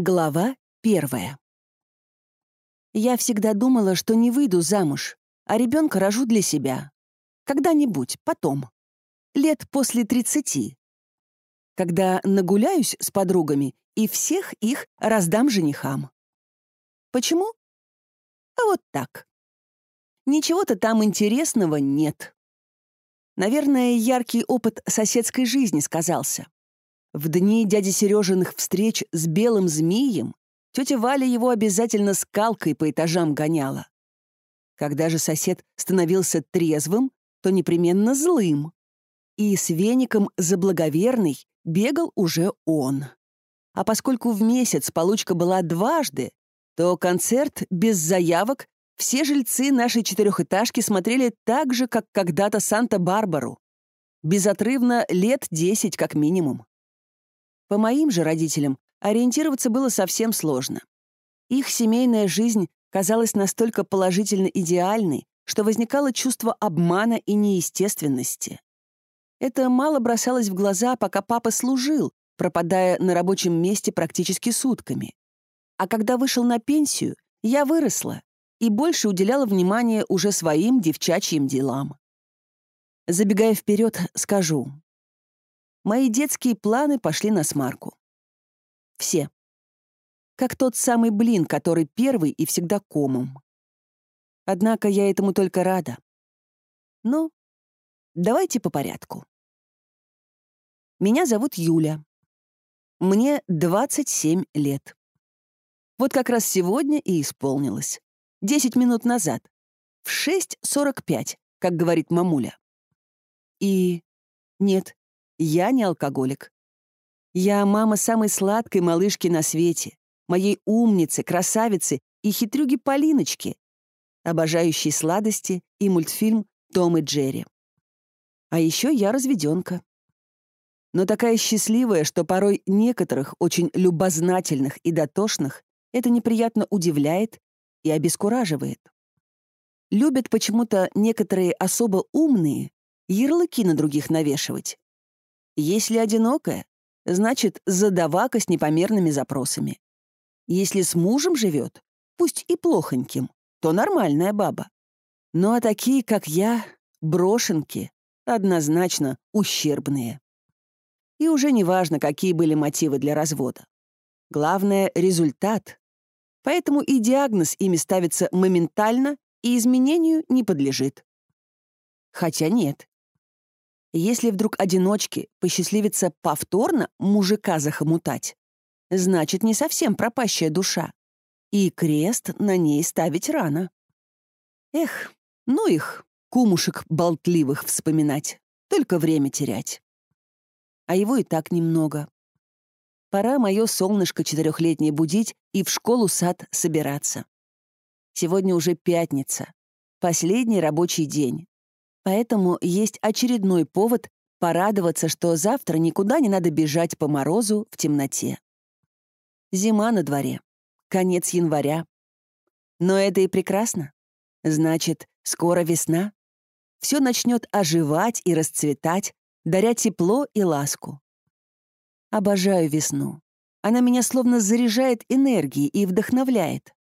Глава первая. Я всегда думала, что не выйду замуж, а ребенка рожу для себя. Когда-нибудь, потом. Лет после 30. Когда нагуляюсь с подругами и всех их раздам женихам. Почему? А вот так. Ничего-то там интересного нет. Наверное, яркий опыт соседской жизни сказался. В дни дяди Сережиных встреч с белым змеем тетя Валя его обязательно скалкой по этажам гоняла. Когда же сосед становился трезвым, то непременно злым. И с веником за благоверный бегал уже он. А поскольку в месяц получка была дважды, то концерт без заявок все жильцы нашей четырехэтажки смотрели так же, как когда-то Санта-Барбару. Безотрывно лет десять как минимум. По моим же родителям ориентироваться было совсем сложно. Их семейная жизнь казалась настолько положительно идеальной, что возникало чувство обмана и неестественности. Это мало бросалось в глаза, пока папа служил, пропадая на рабочем месте практически сутками. А когда вышел на пенсию, я выросла и больше уделяла внимание уже своим девчачьим делам. Забегая вперед, скажу, мои детские планы пошли на смарку. Все. Как тот самый блин, который первый и всегда комом. Однако я этому только рада. Но давайте по порядку. Меня зовут Юля. Мне 27 лет. Вот как раз сегодня и исполнилось. 10 минут назад. В 6.45, как говорит мамуля. И нет, я не алкоголик. Я мама самой сладкой малышки на свете, моей умницы, красавицы и хитрюги Полиночки, обожающей сладости и мультфильм «Том и Джерри». А еще я разведенка. Но такая счастливая, что порой некоторых очень любознательных и дотошных это неприятно удивляет и обескураживает. Любят почему-то некоторые особо умные ярлыки на других навешивать. Если одинокая, значит, задавака с непомерными запросами. Если с мужем живет, пусть и плохоньким, то нормальная баба. Ну а такие, как я, брошенки, однозначно ущербные. И уже не важно, какие были мотивы для развода. Главное — результат. Поэтому и диагноз ими ставится моментально и изменению не подлежит. Хотя нет, если вдруг одиночке посчастливится повторно мужика захомутать, значит, не совсем пропащая душа. И крест на ней ставить рано. Эх, ну их, кумушек болтливых вспоминать, только время терять. А его и так немного. Пора мое солнышко четырехлетнее будить и в школу-сад собираться. Сегодня уже пятница, последний рабочий день. Поэтому есть очередной повод порадоваться, что завтра никуда не надо бежать по морозу в темноте. Зима на дворе, конец января. Но это и прекрасно. Значит, скоро весна. Все начнет оживать и расцветать, даря тепло и ласку. Обожаю весну. Она меня словно заряжает энергией и вдохновляет.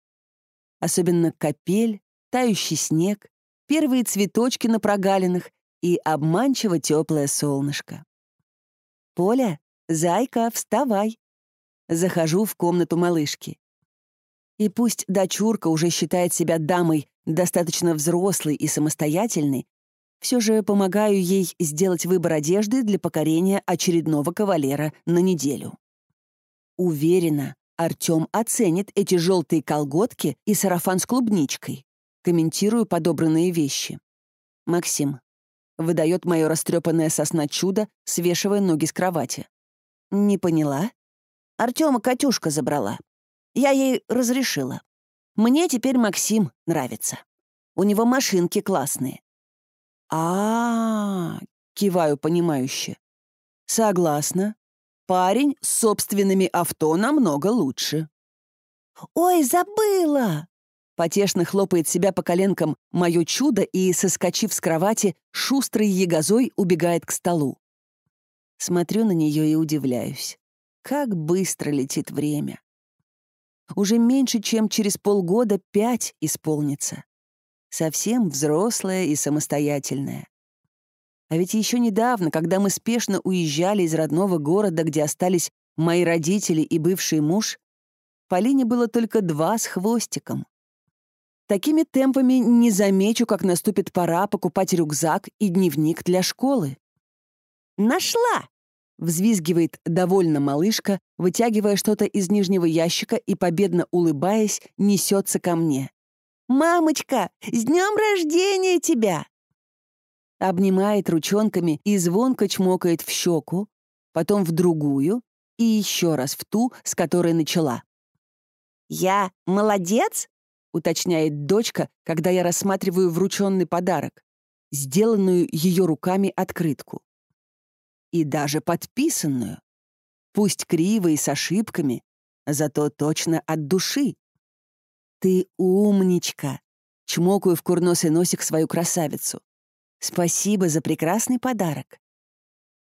Особенно капель, тающий снег, первые цветочки на прогалинах и обманчиво теплое солнышко. «Поля, зайка, вставай!» Захожу в комнату малышки. И пусть дочурка уже считает себя дамой достаточно взрослой и самостоятельной, все же помогаю ей сделать выбор одежды для покорения очередного кавалера на неделю. Уверена, Артем оценит эти желтые колготки и сарафан с клубничкой комментирую подобранные вещи. Максим. Выдает мое растрепанное сосна чудо, свешивая ноги с кровати. Не поняла? Артема Катюшка забрала. Я ей разрешила. Мне теперь Максим нравится. У него машинки классные. А, киваю понимающе. Согласна. Парень с собственными авто намного лучше. «Ой, забыла!» Потешно хлопает себя по коленкам мое чудо и, соскочив с кровати, шустрой ягозой убегает к столу. Смотрю на нее и удивляюсь. Как быстро летит время. уже меньше, чем через полгода пять исполнится. Совсем взрослая и самостоятельная. А ведь еще недавно, когда мы спешно уезжали из родного города, где остались мои родители и бывший муж, Полине было только два с хвостиком. Такими темпами не замечу, как наступит пора покупать рюкзак и дневник для школы. «Нашла!» — взвизгивает довольно малышка, вытягивая что-то из нижнего ящика и, победно улыбаясь, несется ко мне. «Мамочка, с днем рождения тебя!» Обнимает ручонками и звонко чмокает в щеку, потом в другую и еще раз в ту, с которой начала. «Я молодец?» — уточняет дочка, когда я рассматриваю врученный подарок, сделанную ее руками открытку. И даже подписанную. Пусть криво и с ошибками, зато точно от души. «Ты умничка!» — чмокаю в курносый носик свою красавицу. «Спасибо за прекрасный подарок».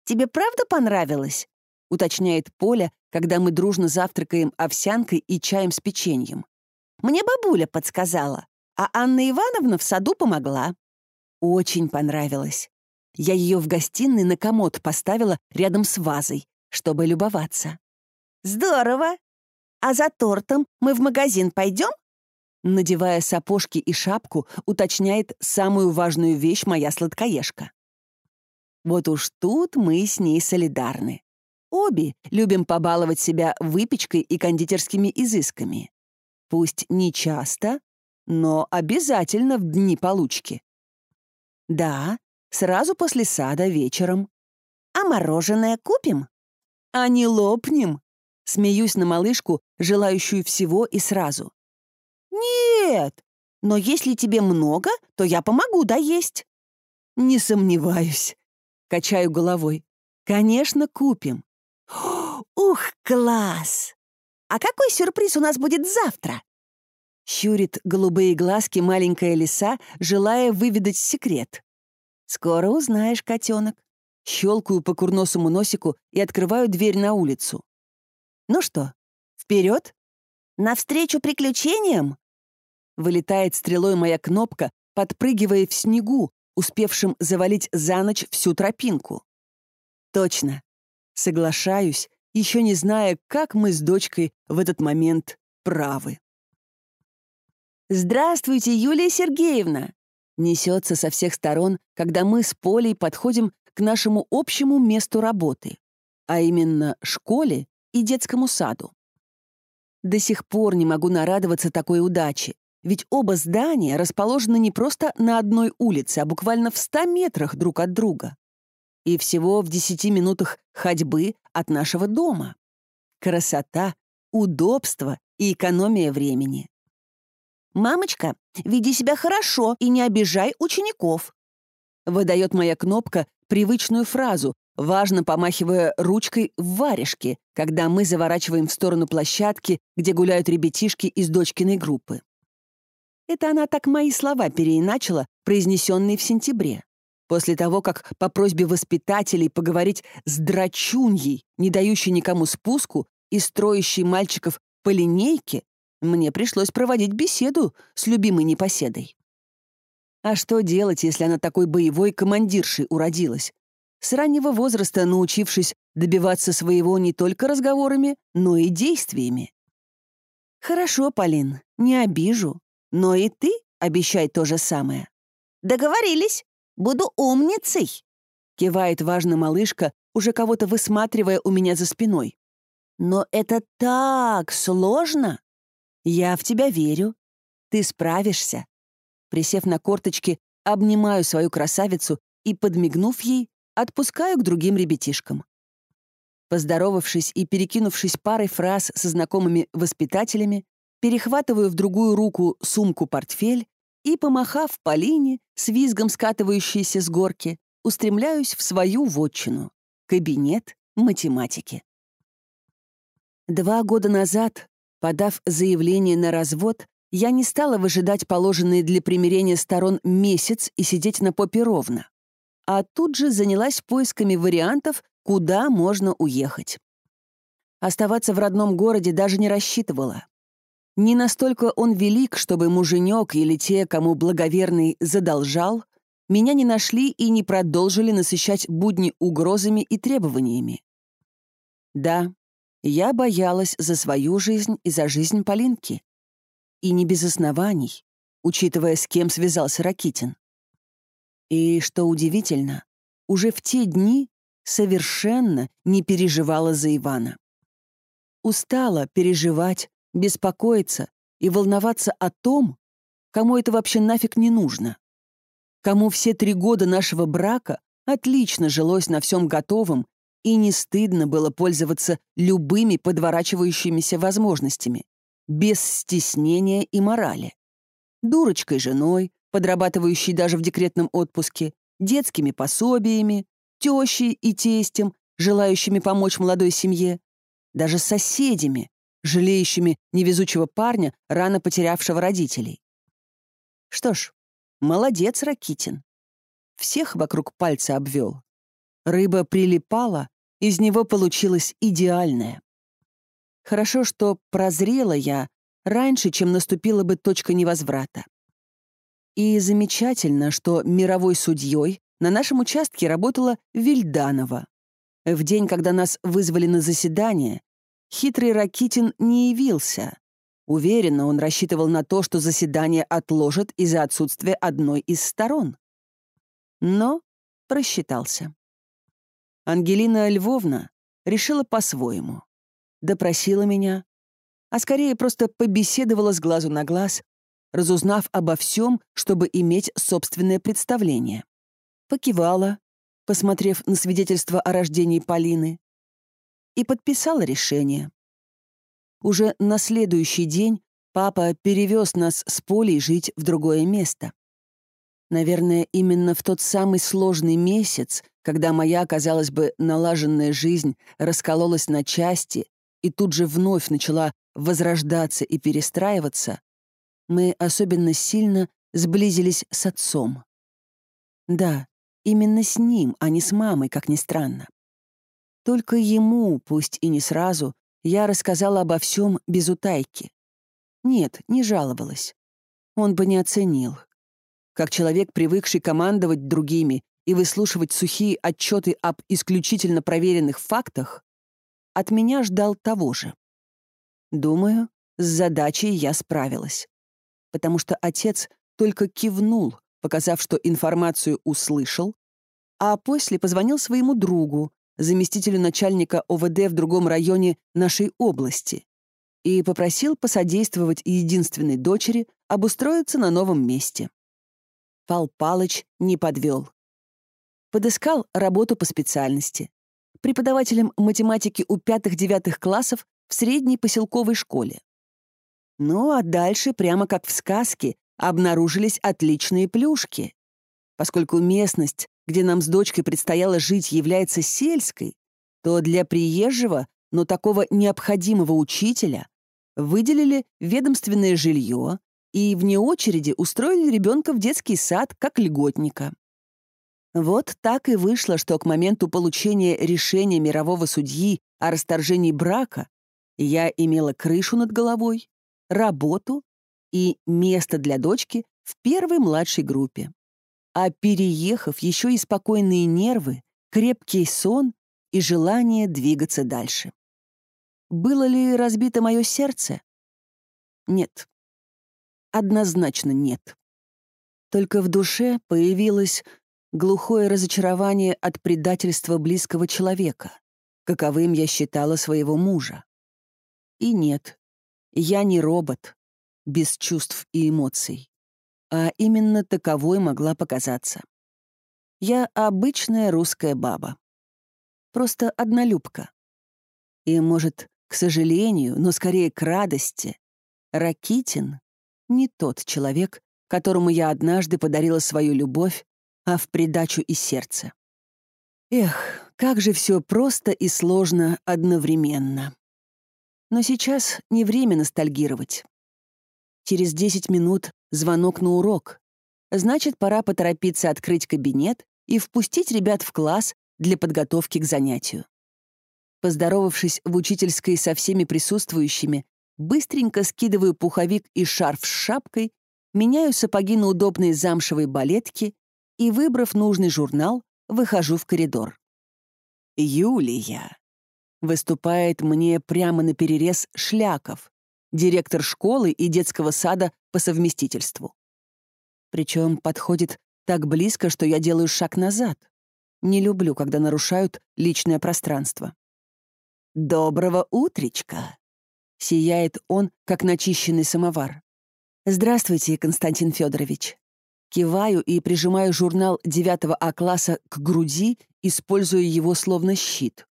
«Тебе правда понравилось?» — уточняет Поля, когда мы дружно завтракаем овсянкой и чаем с печеньем. «Мне бабуля подсказала, а Анна Ивановна в саду помогла». Очень понравилось. Я ее в гостиной на комод поставила рядом с вазой, чтобы любоваться. «Здорово! А за тортом мы в магазин пойдем?» Надевая сапожки и шапку, уточняет самую важную вещь моя сладкоежка. Вот уж тут мы с ней солидарны. Обе любим побаловать себя выпечкой и кондитерскими изысками. Пусть не часто, но обязательно в дни получки. Да, сразу после сада вечером. А мороженое купим? А не лопнем? Смеюсь на малышку, желающую всего и сразу. Нет, но если тебе много, то я помогу доесть. Не сомневаюсь. Качаю головой. Конечно, купим. «Ух, класс! А какой сюрприз у нас будет завтра?» Щурит голубые глазки маленькая лиса, желая выведать секрет. «Скоро узнаешь, котенок». Щелкаю по курносому носику и открываю дверь на улицу. «Ну что, вперед? Навстречу приключениям?» Вылетает стрелой моя кнопка, подпрыгивая в снегу, успевшим завалить за ночь всю тропинку. Точно. Соглашаюсь, еще не зная, как мы с дочкой в этот момент правы. «Здравствуйте, Юлия Сергеевна!» Несется со всех сторон, когда мы с Полей подходим к нашему общему месту работы, а именно школе и детскому саду. До сих пор не могу нарадоваться такой удаче, ведь оба здания расположены не просто на одной улице, а буквально в 100 метрах друг от друга и всего в десяти минутах ходьбы от нашего дома. Красота, удобство и экономия времени. «Мамочка, веди себя хорошо и не обижай учеников», выдает моя кнопка привычную фразу, важно помахивая ручкой в варежке, когда мы заворачиваем в сторону площадки, где гуляют ребятишки из дочкиной группы. Это она так мои слова переиначила, произнесенные в сентябре. После того, как по просьбе воспитателей поговорить с драчуньей, не дающей никому спуску и строящей мальчиков по линейке, мне пришлось проводить беседу с любимой непоседой. А что делать, если она такой боевой командиршей уродилась? С раннего возраста научившись добиваться своего не только разговорами, но и действиями. «Хорошо, Полин, не обижу, но и ты обещай то же самое». «Договорились», Буду умницей!» Кивает важно малышка, уже кого-то высматривая у меня за спиной. «Но это так сложно!» «Я в тебя верю. Ты справишься». Присев на корточки, обнимаю свою красавицу и, подмигнув ей, отпускаю к другим ребятишкам. Поздоровавшись и перекинувшись парой фраз со знакомыми воспитателями, перехватываю в другую руку сумку-портфель и, помахав Полине, с визгом скатывающейся с горки, устремляюсь в свою вотчину — кабинет математики. Два года назад, подав заявление на развод, я не стала выжидать положенные для примирения сторон месяц и сидеть на попе ровно, а тут же занялась поисками вариантов, куда можно уехать. Оставаться в родном городе даже не рассчитывала. Не настолько он велик, чтобы муженек или те, кому благоверный задолжал, меня не нашли и не продолжили насыщать будни угрозами и требованиями. Да, я боялась за свою жизнь и за жизнь Полинки. И не без оснований, учитывая, с кем связался Ракитин. И, что удивительно, уже в те дни совершенно не переживала за Ивана. Устала переживать, беспокоиться и волноваться о том, кому это вообще нафиг не нужно. Кому все три года нашего брака отлично жилось на всем готовом и не стыдно было пользоваться любыми подворачивающимися возможностями, без стеснения и морали. Дурочкой женой, подрабатывающей даже в декретном отпуске, детскими пособиями, тещей и тестем, желающими помочь молодой семье, даже соседями, жалеющими невезучего парня, рано потерявшего родителей. Что ж, молодец, Ракитин. Всех вокруг пальца обвел. Рыба прилипала, из него получилось идеальное. Хорошо, что прозрела я раньше, чем наступила бы точка невозврата. И замечательно, что мировой судьей на нашем участке работала Вильданова. В день, когда нас вызвали на заседание, хитрый Ракитин не явился. Уверенно он рассчитывал на то, что заседание отложат из-за отсутствия одной из сторон. Но просчитался. Ангелина Львовна решила по-своему. Допросила меня, а скорее просто побеседовала с глазу на глаз, разузнав обо всем, чтобы иметь собственное представление. Покивала, посмотрев на свидетельство о рождении Полины, и подписала решение. Уже на следующий день папа перевез нас с Полей жить в другое место. Наверное, именно в тот самый сложный месяц, когда моя, казалось бы, налаженная жизнь раскололась на части и тут же вновь начала возрождаться и перестраиваться, мы особенно сильно сблизились с отцом. Да, именно с ним, а не с мамой, как ни странно. Только ему, пусть и не сразу, я рассказала обо всем без утайки. Нет, не жаловалась. Он бы не оценил. Как человек, привыкший командовать другими и выслушивать сухие отчеты об исключительно проверенных фактах, от меня ждал того же. Думаю, с задачей я справилась потому что отец только кивнул, показав, что информацию услышал, а после позвонил своему другу, заместителю начальника ОВД в другом районе нашей области, и попросил посодействовать единственной дочери обустроиться на новом месте. Пал Палыч не подвел. Подыскал работу по специальности. Преподавателем математики у пятых-девятых классов в средней поселковой школе. Ну а дальше, прямо как в сказке, обнаружились отличные плюшки. Поскольку местность, где нам с дочкой предстояло жить, является сельской, то для приезжего, но такого необходимого учителя выделили ведомственное жилье и вне очереди устроили ребенка в детский сад как льготника. Вот так и вышло, что к моменту получения решения мирового судьи о расторжении брака я имела крышу над головой, работу и место для дочки в первой младшей группе. А переехав, еще и спокойные нервы, крепкий сон и желание двигаться дальше. Было ли разбито мое сердце? Нет. Однозначно нет. Только в душе появилось глухое разочарование от предательства близкого человека, каковым я считала своего мужа. И нет, я не робот, без чувств и эмоций, а именно таковой могла показаться. Я обычная русская баба. Просто однолюбка. И, может, к сожалению, но скорее к радости, Ракитин — не тот человек, которому я однажды подарила свою любовь, а в придачу и сердце. Эх, как же все просто и сложно одновременно. Но сейчас не время ностальгировать. Через 10 минут звонок на урок. Значит, пора поторопиться открыть кабинет и впустить ребят в класс для подготовки к занятию. Поздоровавшись в учительской со всеми присутствующими, быстренько скидываю пуховик и шарф с шапкой, меняю сапоги на удобные замшевые балетки и, выбрав нужный журнал, выхожу в коридор. «Юлия!» Выступает мне прямо на перерез Шляков, директор школы и детского сада по совместительству. Причем подходит так близко, что я делаю шаг назад. Не люблю, когда нарушают личное пространство. «Доброго утречка!» Сияет он, как начищенный самовар. «Здравствуйте, Константин Федорович. Киваю и прижимаю журнал 9 А класса к груди, используя его словно щит.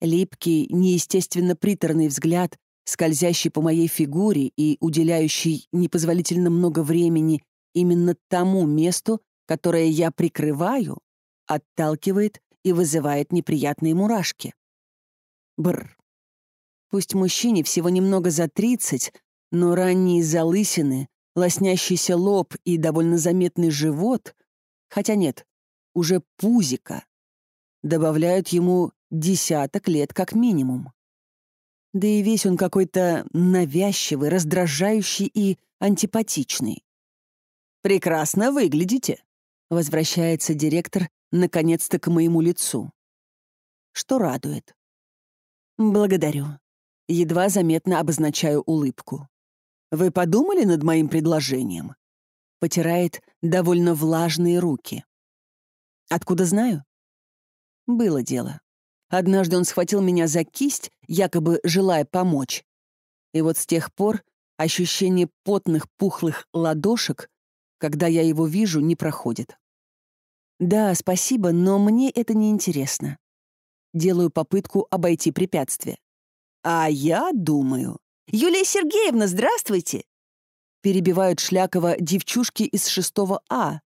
Липкий, неестественно приторный взгляд, скользящий по моей фигуре и уделяющий непозволительно много времени именно тому месту, которое я прикрываю, отталкивает и вызывает неприятные мурашки. Бр. Пусть мужчине всего немного за 30, но ранние залысины, лоснящийся лоб и довольно заметный живот, хотя нет, уже пузика, добавляют ему десяток лет как минимум. Да и весь он какой-то навязчивый, раздражающий и антипатичный. «Прекрасно выглядите», — возвращается директор наконец-то к моему лицу. Что радует. «Благодарю». Едва заметно обозначаю улыбку. «Вы подумали над моим предложением?» Потирает довольно влажные руки. «Откуда знаю?» Было дело. Однажды он схватил меня за кисть, якобы желая помочь. И вот с тех пор ощущение потных пухлых ладошек, когда я его вижу, не проходит. Да, спасибо, но мне это не интересно. Делаю попытку обойти препятствие. А я думаю... «Юлия Сергеевна, здравствуйте!» Перебивают Шлякова девчушки из 6 А,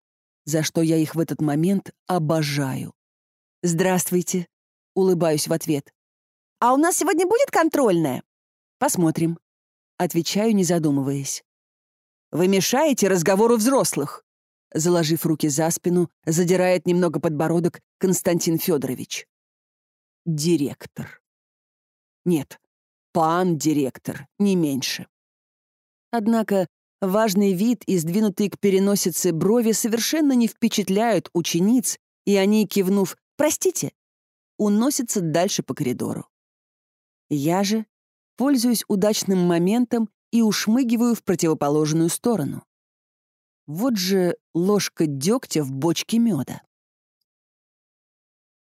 за что я их в этот момент обожаю. «Здравствуйте», — улыбаюсь в ответ. «А у нас сегодня будет контрольная?» «Посмотрим», — отвечаю, не задумываясь. «Вы мешаете разговору взрослых», — заложив руки за спину, задирает немного подбородок Константин Федорович. «Директор». Нет, пан директор, не меньше. Однако важный вид и сдвинутые к переносице брови совершенно не впечатляют учениц, и они, кивнув «Простите», уносится дальше по коридору. Я же пользуюсь удачным моментом и ушмыгиваю в противоположную сторону. Вот же ложка дегтя в бочке меда.